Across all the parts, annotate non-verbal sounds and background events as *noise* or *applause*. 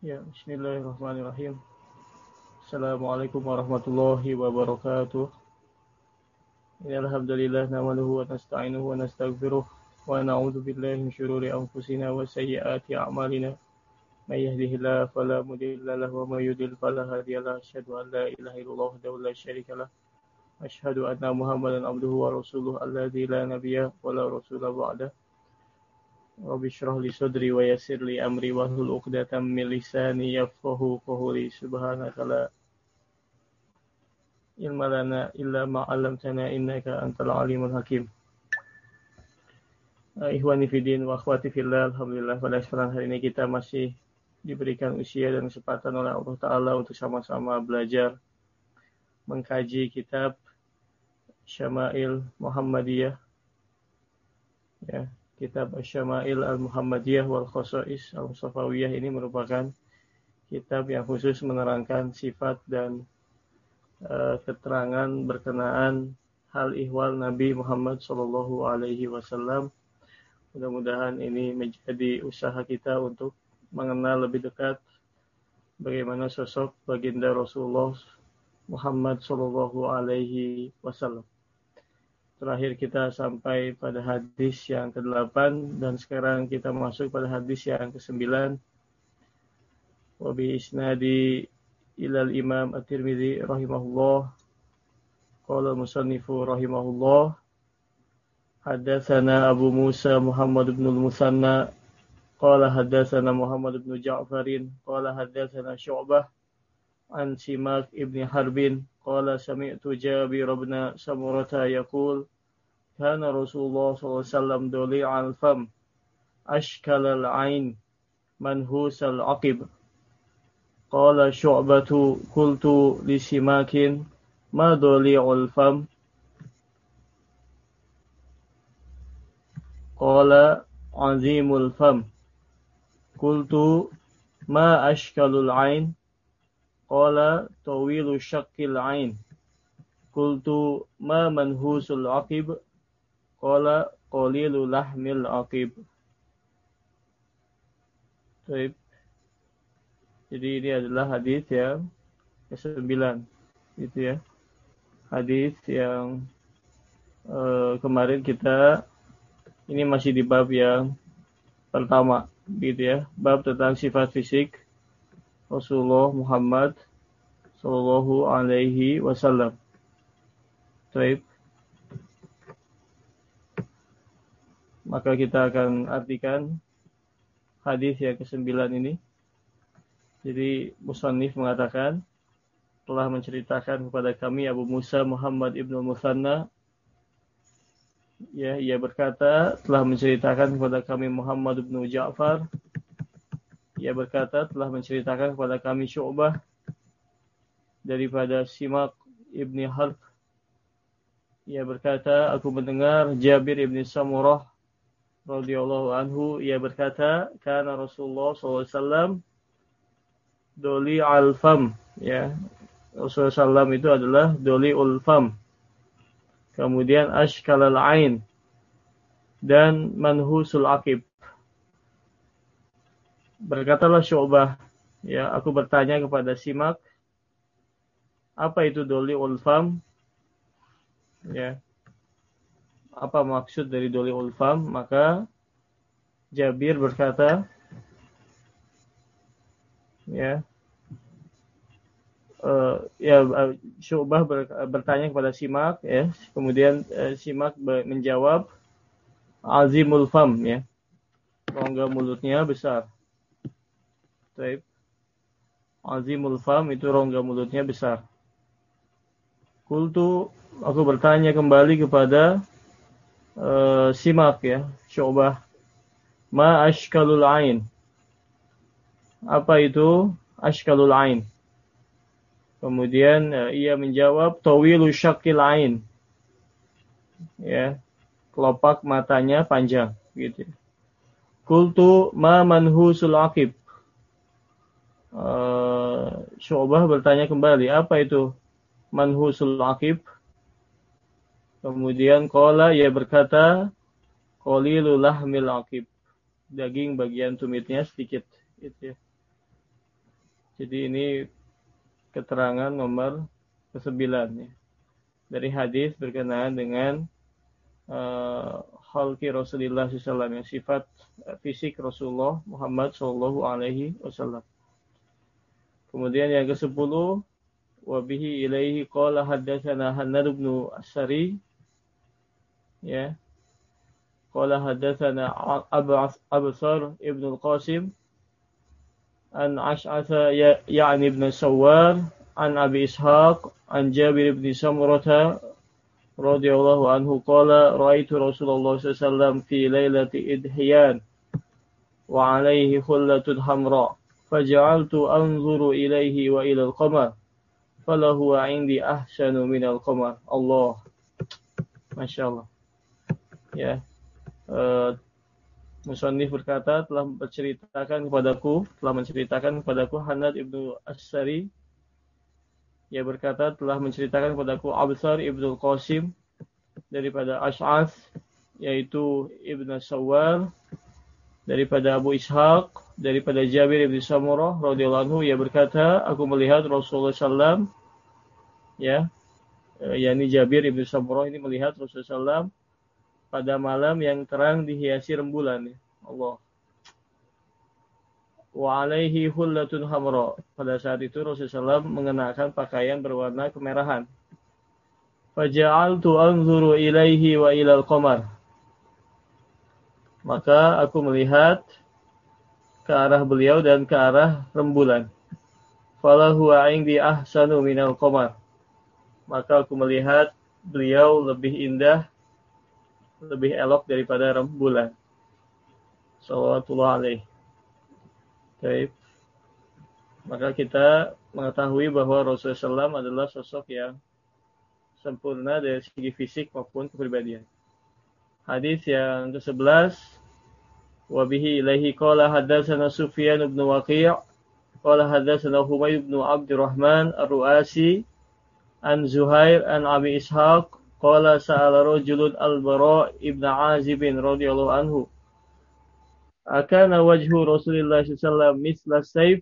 Ya, bismillahirrahmanirrahim. Assalamualaikum warahmatullahi wabarakatuh. Ya, alhamdulillah namaluhu wa nasta'inuhu wa nastaghfiruh wa na'udzu billahi min syururi anfusina wa sayyiati a'malina. May yahdihillahu fala mudilla lahu wa may yudlil fala hadiya lahu. Asyhadu an la ilaha illallah wahdahu la syarika lah. Asyhadu anna Muhammadan abduhu wa rasuluhu alladzi la nabiyya wa la rasula ba'dahu. Rabbi syrah li sadri wa yassir li amri wa hlul 'uqdatam min lisani yafqahu qawli subhanaka la ilma lana illa ma 'allamtana innaka antal alimul hakim. Uh, Ikhwani fidin wa akhwati fillah alhamdulillah pada kesempatan hari ini kita masih diberikan usia dan kesempatan oleh Allah taala untuk sama-sama belajar mengkaji kitab Syama'il Muhammadiyah ya kitab Syama'il Al-Muhammadiyah wal Khosais Al-Safawiyah ini merupakan kitab yang khusus menerangkan sifat dan uh, keterangan berkenaan hal ihwal Nabi Muhammad Shallallahu Alaihi Wasallam. Mudah-mudahan ini menjadi usaha kita untuk mengenal lebih dekat bagaimana sosok baginda Rasulullah Muhammad Shallallahu Alaihi Wasallam. Terakhir kita sampai pada hadis yang ke-8 dan sekarang kita masuk pada hadis yang ke-9. Wa bi isnadi ilal Imam At-Tirmidzi rahimahullah. Qala musannifu rahimahullah. Hadatsana Abu Musa Muhammad bin Al-Musanna qala hadatsana Muhammad bin Ja'farin qala hadatsana Syu'bah an Simak ibn Harbin قال سمعت جابر بن سمرة يقول كان رسول الله صلى الله عليه وسلم دليع الفم. أشكل العين منهوس العقب. قال شعبة قلت لسماك ما دليع الفم؟ قال عظيم الفم. قلت ما أشكل العين؟ Qala tawilu syakkil ain. Qultu ma manhusul aqib. Qala qalilu lahmil aqib. Baik. Jadi ini adalah hadis yang ke-9. Gitu ya. Hadis yang uh, kemarin kita ini masih di bab yang pertama gitu ya. Bab tentang sifat fisik Rasulullah Muhammad Sallallahu Alaihi Wasallam. Taib. Maka kita akan artikan hadis yang ke-9 ini. Jadi Musannif mengatakan telah menceritakan kepada kami Abu Musa Muhammad Ibnu Musanna ya ia berkata telah menceritakan kepada kami Muhammad Ibnu Ja'far ia berkata telah menceritakan kepada kami Syu'bah daripada Simak ibni Harb. Ia berkata, aku mendengar Jabir ibni Samurah radhiyallahu anhu. Ia berkata, karena Rasulullah SAW doli al-fam. Ya, Rasulullah SAW itu adalah doli ul-fam. Kemudian ashkal al-ain dan manhusul akib. Berkatalah Syu'bah, ya, aku bertanya kepada Simak, apa itu doli ulfam? Ya. Apa maksud dari doli ulfam? Maka Jabir berkata, ya, uh, ya uh, Syu'bah ber, bertanya kepada Simak ya kemudian uh, Simak menjawab azimul fam ya rongga mulutnya besar Taib. Azimul fam itu rongga mulutnya besar. Kultu aku bertanya kembali kepada uh, Simak ya, Syu'bah. Ma ashkalul ain. Apa itu ashkalul ain? Kemudian uh, ia menjawab tawilu syakil ain. Ya, kelopak matanya panjang gitu. Kultu ma manhusul aqib. Uh, Syu'bah bertanya kembali, apa itu manhusul akib? Kemudian kola ia berkata, qalilul lahmil akib. Daging bagian tumitnya sedikit. Itu ya. Jadi ini keterangan nomor ke-9 ya. Dari hadis berkenaan dengan uh, halki Rasulullah SAW yang sifat fisik Rasulullah Muhammad Shallallahu Alaihi Wasallam. Kemudian yang ke-10 wabihi ilaihi qala haddatsana Hannad bin Asari ya qala haddatsana Absar ibn al-Qasim an Ash'atha ya'ni ibn Sawar an Abi Ishaq an Jabir ibn Samurata radhiyallahu anhu qala ra'aitu Rasulullah sallallahu fi lailati idhiyan wa alaihi khullatun hamra faja'altu anzuru ilaihi wa ila al-qamar falahu 'indi ahsanu min al-qamar Allah Masya Allah ya uh, Musannif berkata telah menceritakan kepadaku, telah menceritakan kepadaku Hanad ibnu As-Sari. Ia berkata telah menceritakan kepadaku Absar ibnu Qasim daripada Ash'ath yaitu Ibnu Sawar daripada Abu Ishaq daripada Jabir ibnu Samurah radhiyallahu anhu ia berkata aku melihat Rasulullah SAW ya eh, yakni Jabir ibnu Samurah ini melihat Rasulullah SAW pada malam yang terang dihiasi rembulan. Ya. Allah. Wa alaihi hullatun hamra. Pada saat itu Rasulullah SAW mengenakan pakaian berwarna kemerahan. Faja'altu anzuru ilaihi wa ilal qamar. Maka aku melihat ke arah beliau dan ke arah rembulan. Falahu indi ahsanu minal qamar. Maka aku melihat beliau lebih indah lebih elok daripada rembulan. Sallallahu alaihi. Baik. Maka kita mengetahui bahwa Rasulullah SAW adalah sosok yang sempurna dari segi fisik maupun kepribadian. Hadis yang ke-11 Wabihi ilaihi qala hadatsana Sufyan bin Waqi' qala hadatsana Humayd bin Abdurrahman Ar-Ru'asi an Zuhair an Abi Ishaq Qala sa'ala rajulun al-Bara ibn Azib radhiyallahu anhu. Akana wajhu Rasulullah sallallahu misla sayf?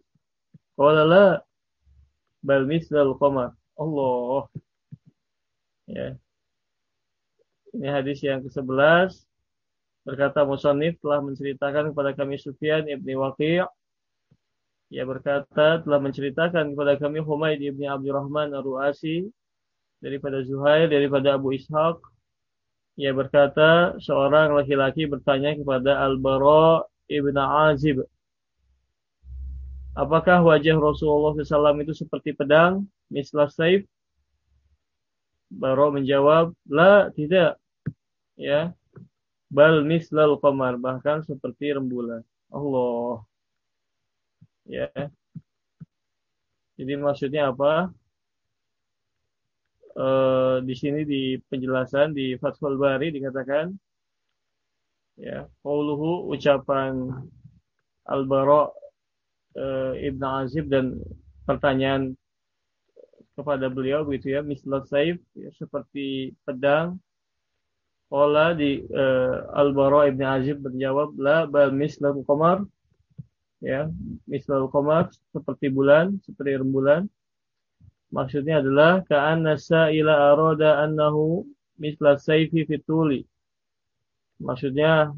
Qala la bal misla al-qamar. Allah. Ya. Ini hadis yang ke-11 berkata Musannif telah menceritakan kepada kami Sufyan ibni Waqi' Ia berkata telah menceritakan kepada kami Humaid ibni Abdurrahman Ar-Ru'asi daripada Zuhair daripada Abu Ishaq ia berkata seorang laki-laki bertanya kepada Al-Bara ibn Azib apakah wajah Rasulullah SAW itu seperti pedang mislah saif? Bara menjawab la tidak. Ya. Bal mislal qamar bahkan seperti rembulan. Allah. Ya. Jadi maksudnya apa uh, di sini di penjelasan di Fathul Bari dikatakan ya qauluhu ucapan Al-Bara uh, Ibn Azib dan pertanyaan kepada beliau begitu ya mislat saif ya, seperti pedang. Qala di uh, Al-Bara Ibn Azib menjawab la bal mislal qamar ya mislal qamar seperti bulan seperti rembulan Maksudnya adalah ka'anna sa'ila arada annahu misla sayfi fituli. Maksudnya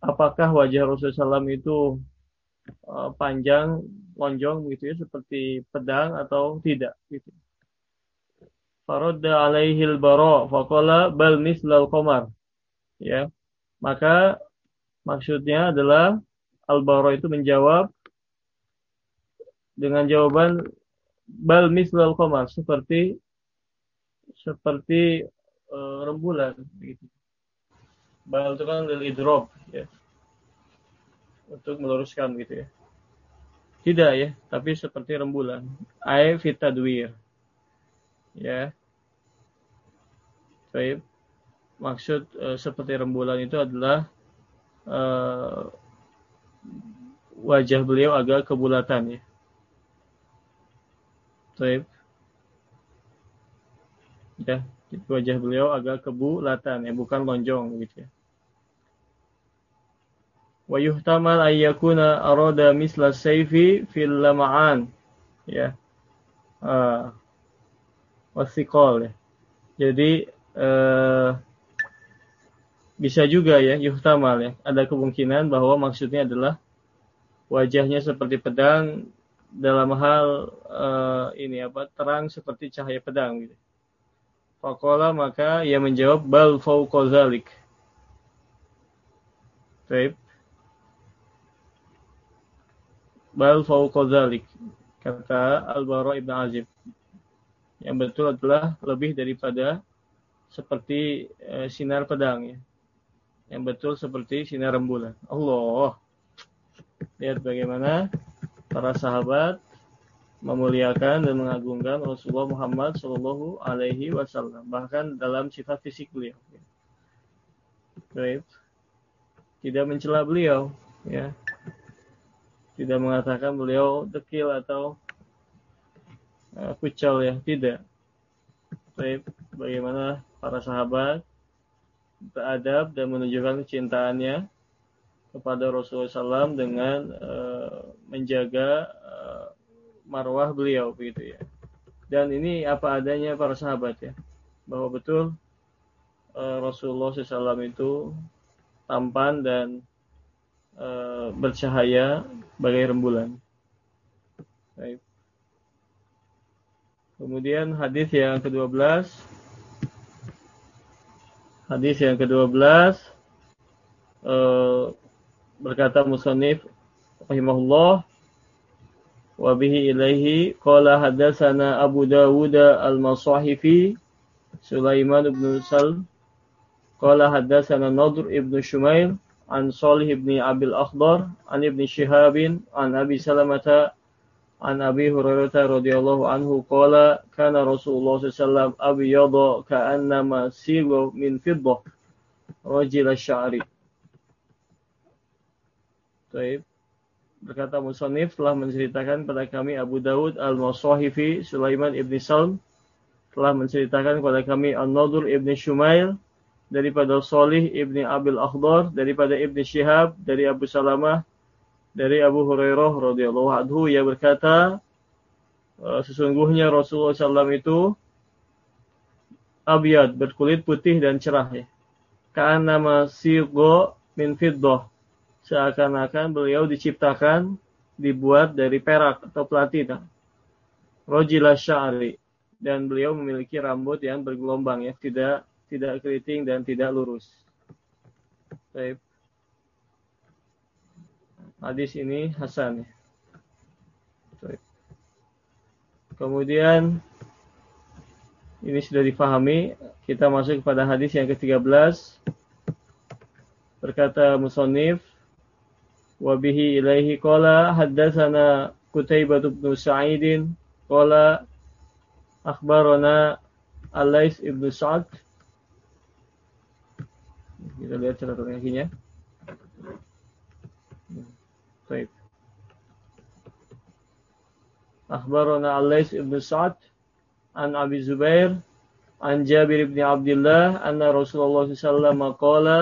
apakah wajah Rasulullah SAW itu uh, panjang, lonjong gitu ya seperti pedang atau tidak gitu. Faradda alaihi al-bara faqala bal mislal qamar. Ya. Maka maksudnya adalah al-bara itu menjawab dengan jawaban bal mislal qamar seperti seperti uh, rembulan gitu. Bal itu kan lil idrob ya. Untuk meluruskan gitu ya. Tidak ya, tapi seperti rembulan. Ai fitadwir. Ya. Baik. Maksud uh, seperti rembulan itu adalah uh, wajah beliau agak kebulatan ya Taib. Ya, wajah beliau agak kebulatan ya, bukan lonjong gitu ya. Wa yuhtamal ayyakuna arada misla sayfi fil lama'an. Ya. Uh, wasiqal ya. Jadi uh, bisa juga ya yuhtamal ya. Ada kemungkinan bahwa maksudnya adalah wajahnya seperti pedang dalam hal uh, ini apa terang seperti cahaya pedang gitu. Fakola maka ia menjawab bal fauqazalik. Baik. Bal fauqazalik. Kata Al-Bara Ibn Azib. Yang betul adalah lebih daripada seperti uh, sinar pedang ya. Yang betul seperti sinar rembulan. Allah. Lihat bagaimana para sahabat memuliakan dan mengagungkan Rasulullah Muhammad Shallallahu Alaihi Wasallam bahkan dalam sifat fisik beliau. Baik. Tidak mencela beliau, ya. Tidak mengatakan beliau dekil atau uh, kucal ya, tidak. Baik, bagaimana para sahabat beradab dan menunjukkan kecintaannya kepada Rasulullah SAW dengan uh, menjaga uh, marwah beliau begitu ya. Dan ini apa adanya para sahabat ya, bahwa betul uh, Rasulullah SAW itu tampan dan uh, bercahaya bagai rembulan. Baik. Kemudian hadis yang ke-12 Hadis yang ke-12 uh, berkata musannif rahimahullah wa bihi ilaihi qala hadatsana Abu Dawud al-Masahifi Sulaiman ibn Sal qala hadatsana Nadr ibn Shumail an Salih ibn Abil Akhdar an ibn Shihab an Abi Salamata an Abi Hurairah radhiyallahu anhu qala kana Rasulullah sallallahu alaihi wasallam abyada ka'annama silu min fiddah rajil asy-sya'ri Taib. Berkata Musonif telah menceritakan kepada kami Abu Dawud al-Masahifi Sulaiman ibn Salm telah menceritakan kepada kami An-Nadur ibn Shumail daripada Salih ibn Abil Akhdar daripada Ibn Shihab dari Abu Salamah dari Abu Hurairah radhiyallahu anhu. Ia berkata eh, sesungguhnya Rasulullah SAW itu abiyad berkulit putih dan cerah ya. nama sigo min fiddah seakan-akan beliau diciptakan dibuat dari perak atau platina. Rojila sya'ri dan beliau memiliki rambut yang bergelombang ya, tidak tidak keriting dan tidak lurus. Baik. Hadis ini hasan ya. Baik. Kemudian ini sudah difahami, kita masuk kepada hadis yang ke-13. Berkata musonif, wa bihi ilaihi qala haddatsana Qutaibah bin Sa'id qala akhbarana Alais ibnu Sa'ad kita lihat catatan kakinya Baik. Akhbarana Alais ibnu Sa'ad an Abi Zubair an Jabir bin Abdullah anna Rasulullah sallallahu alaihi wasallam qala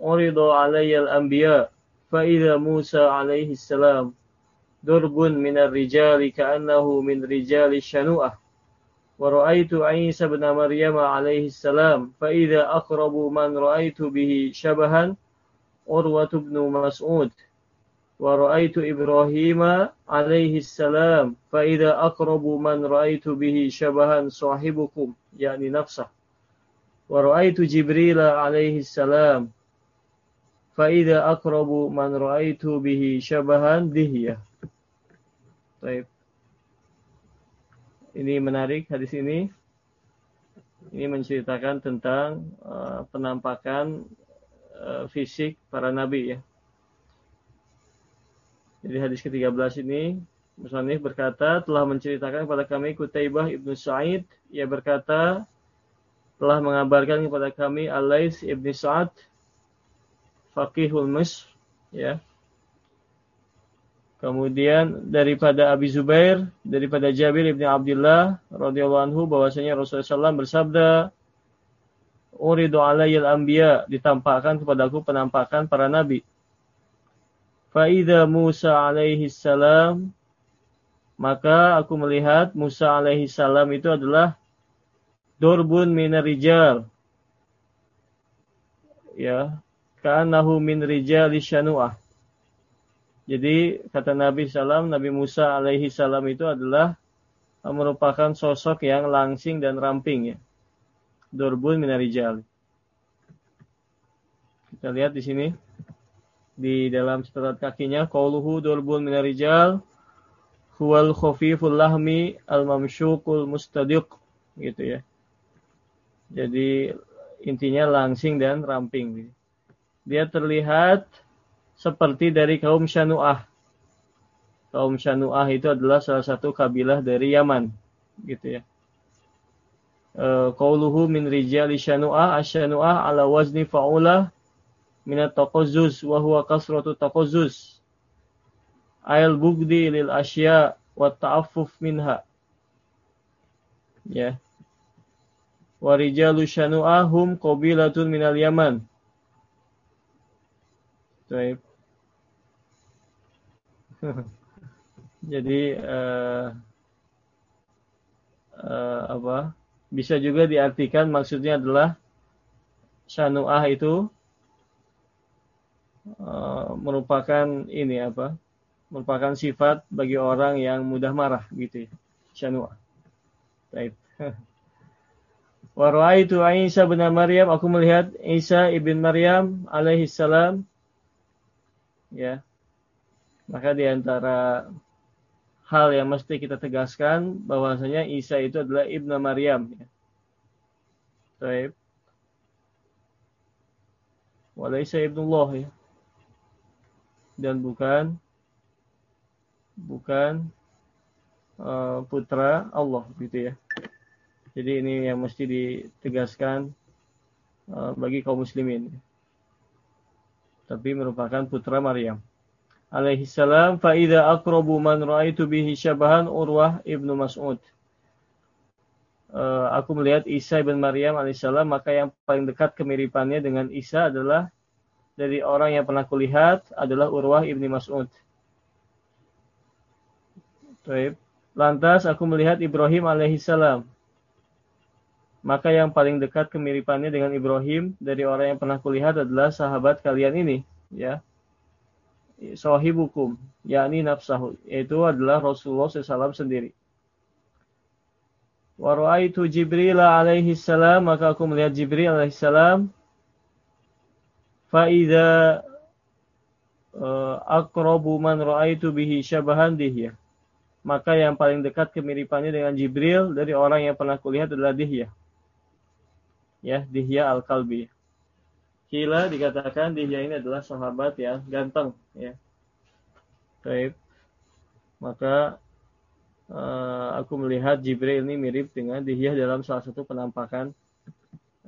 uridu alayya al-anbiya' فإذا موسى عليه السلام درب من الرجال كأنه من رجال الشنوءة ورأيت عيسى بن مريم عليه السلام فإذا أقرب من رأيت به شبها عروة بن مسعود. ورأيت إبراهيم عليه السلام فإذا أقرب من رأيت به شبها صاحبكم يعني نفسه. ورأيت جبريل عليه السلام Fa'idha akrabu man ra'aitu bihi syabahan dihiyah. Baik. Ini menarik hadis ini. Ini menceritakan tentang uh, penampakan uh, fisik para nabi ya. Jadi hadis ke-13 ini Musanif berkata telah menceritakan kepada kami Kutaibah ibnu Sa'id ia berkata telah mengabarkan kepada kami Alais ibnu Sa'ad Faqihul Misr ya. Kemudian daripada Abi Zubair, daripada Jabir ibn Abdullah radhiyallahu anhu bahwasanya Rasulullah SAW bersabda, "Uridu alayyal anbiya," ditampakkan kepadaku penampakan para nabi. Fa'idha Musa alaihi salam maka aku melihat Musa alaihi salam itu adalah durbun minarijal ya ka'annahu min rijali syanu'ah jadi kata Nabi Salam, Nabi Musa alaihi salam itu adalah merupakan sosok yang langsing dan ramping ya. Durbun minarijal. Kita lihat di sini di dalam catatan kakinya qauluhu durbun minarijal huwal khafiful lahmi al mamsyukul mustadiq gitu ya. Jadi intinya langsing dan ramping. Dia terlihat seperti dari kaum Syanu'ah. Kaum Syanu'ah itu adalah salah satu kabilah dari Yaman, gitu ya. E, qauluhu min rijali Syanu'ah asyanu'ah ala wazni fa'ula minat taqazzuz wa huwa kasratu taqazzuz. Ayal bugdi lil asya wa ta'affuf minha. Ya. Wa rijalu Syanu'ah hum qabilatun minal Yaman. *laughs* Jadi uh, uh, apa? Bisa juga diartikan maksudnya adalah syanu'ah itu uh, merupakan ini apa? Merupakan sifat bagi orang yang mudah marah gitu ya. Syanu'ah. Baik. *laughs* Wa ra'aitu Isa bin Maryam, aku melihat Isa ibn Maryam alaihi salam ya maka di antara hal yang mesti kita tegaskan bahwasanya Isa itu adalah ibnu Maryam ya. Taib. Walaisa ibnullah ya. Dan bukan bukan uh, putra Allah gitu ya. Jadi ini yang mesti ditegaskan uh, bagi kaum muslimin. Tapi merupakan putra Maryam alaihi salam fa idza aqrabu man raaitu bihi syabahan Urwah ibnu Mas'ud. Uh, aku melihat Isa ibn Maryam alaihissalam maka yang paling dekat kemiripannya dengan Isa adalah dari orang yang pernah kulihat adalah Urwah ibni Mas'ud. Lantas aku melihat Ibrahim alaihissalam. Maka yang paling dekat kemiripannya dengan Ibrahim dari orang yang pernah kulihat adalah sahabat kalian ini, ya sahibukum, yakni nafsahu, yaitu adalah Rasulullah SAW sendiri. Wa ra'aitu Jibril alaihi salam, maka aku melihat Jibril alaihi salam. Fa idza uh, aqrabu man ra'aitu bihi syabahan dihya. Maka yang paling dekat kemiripannya dengan Jibril dari orang yang pernah kulihat adalah Dihya. Ya, Dihya al-Kalbi. Kila dikatakan dia ini adalah sahabat yang ganteng ya. Baik. Maka uh, aku melihat Jibril ini mirip dengan Dihya dalam salah satu penampakan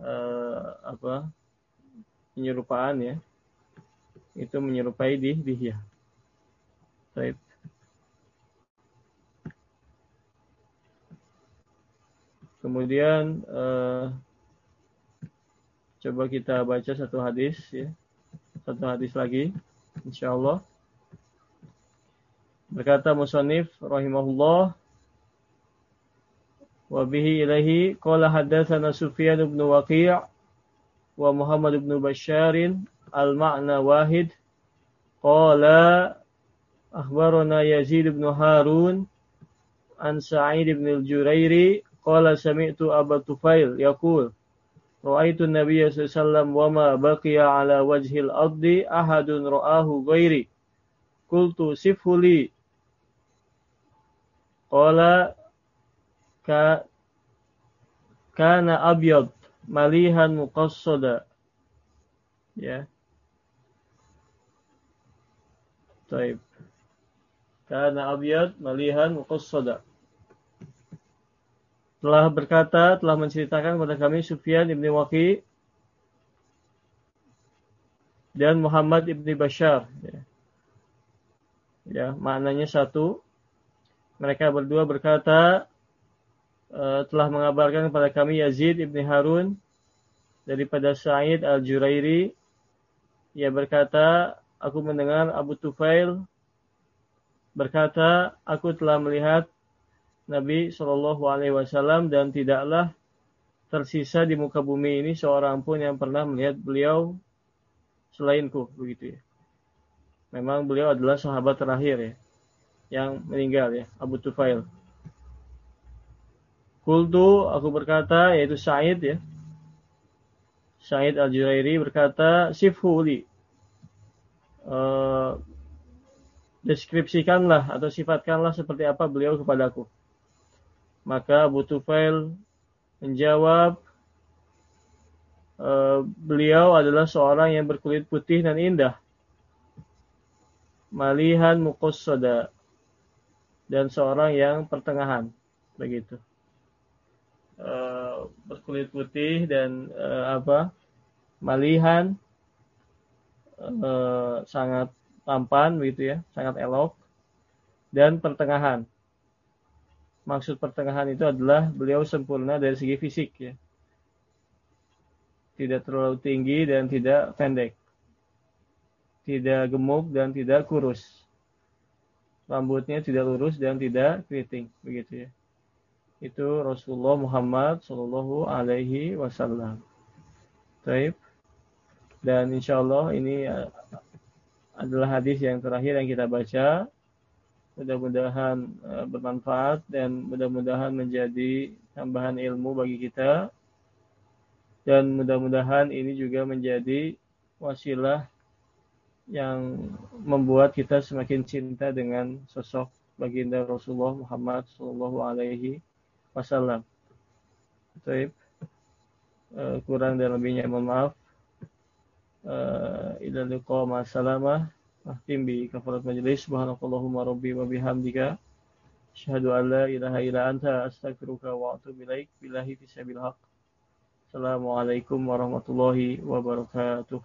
uh, apa penyerupaan ya. Itu menyerupai di Dihya. Baik. Kemudian uh, Coba kita baca satu hadis ya. Satu hadis lagi insyaallah. Berkata musannif rahimahullah wa bihi ilaihi qala hadatsana Sufyan bin Waqi' wa Muhammad bin Bashar al-ma'na wahid qala akhbarana Yazid bin Harun an Sa'id bin al-Jurairi qala sami'tu Abu Tufail yaqul Ra'aitu Nabi sallallahu alaihi wasallam wa ma baqiya ala wajhil ardi ahadun ra'ahu ghairi. Qultu sifhuli. Qala ka kana abyad malihan muqassada. Ya. Taib. Kana abyad malihan muqassada telah berkata, telah menceritakan kepada kami Sufyan ibni Waqi dan Muhammad ibni Bashar. Ya. ya, maknanya satu. Mereka berdua berkata, uh, telah mengabarkan kepada kami Yazid ibni Harun daripada Sa'id al-Jurairi. Ia berkata, aku mendengar Abu Tufail berkata, aku telah melihat Nabi Shallallahu Alaihi Wasallam dan tidaklah tersisa di muka bumi ini seorang pun yang pernah melihat beliau selainku begitu ya. Memang beliau adalah sahabat terakhir ya yang meninggal ya, Abu Tufail. Kultu aku berkata yaitu Sa'id ya. Sa'id Al-Jurairi berkata sifhuli. Uh, deskripsikanlah atau sifatkanlah seperti apa beliau kepadaku. Maka Abu Tufail menjawab, e, beliau adalah seorang yang berkulit putih dan indah. Malihan muqassada dan seorang yang pertengahan begitu. E, berkulit putih dan e, apa? Malihan e, sangat tampan begitu ya, sangat elok dan pertengahan maksud pertengahan itu adalah beliau sempurna dari segi fisik ya. Tidak terlalu tinggi dan tidak pendek. Tidak gemuk dan tidak kurus. Rambutnya tidak lurus dan tidak keriting, begitu ya. Itu Rasulullah Muhammad Shallallahu alaihi wasallam. Taib. Dan insya Allah ini adalah hadis yang terakhir yang kita baca Mudah-mudahan uh, bermanfaat dan mudah-mudahan menjadi tambahan ilmu bagi kita. Dan mudah-mudahan ini juga menjadi wasilah yang membuat kita semakin cinta dengan sosok baginda Rasulullah Muhammad Sallallahu Alaihi Wasallam. Baik, uh, kurang dan lebihnya mohon maaf. Uh, ila liqa Ahtim bi kafarat majlis subhanakallahumma rabbi wa bihamdika asyhadu an la ilaha illa anta astaghfiruka wa atubu ilaik billahi fi sabil. Assalamualaikum warahmatullahi wabarakatuh.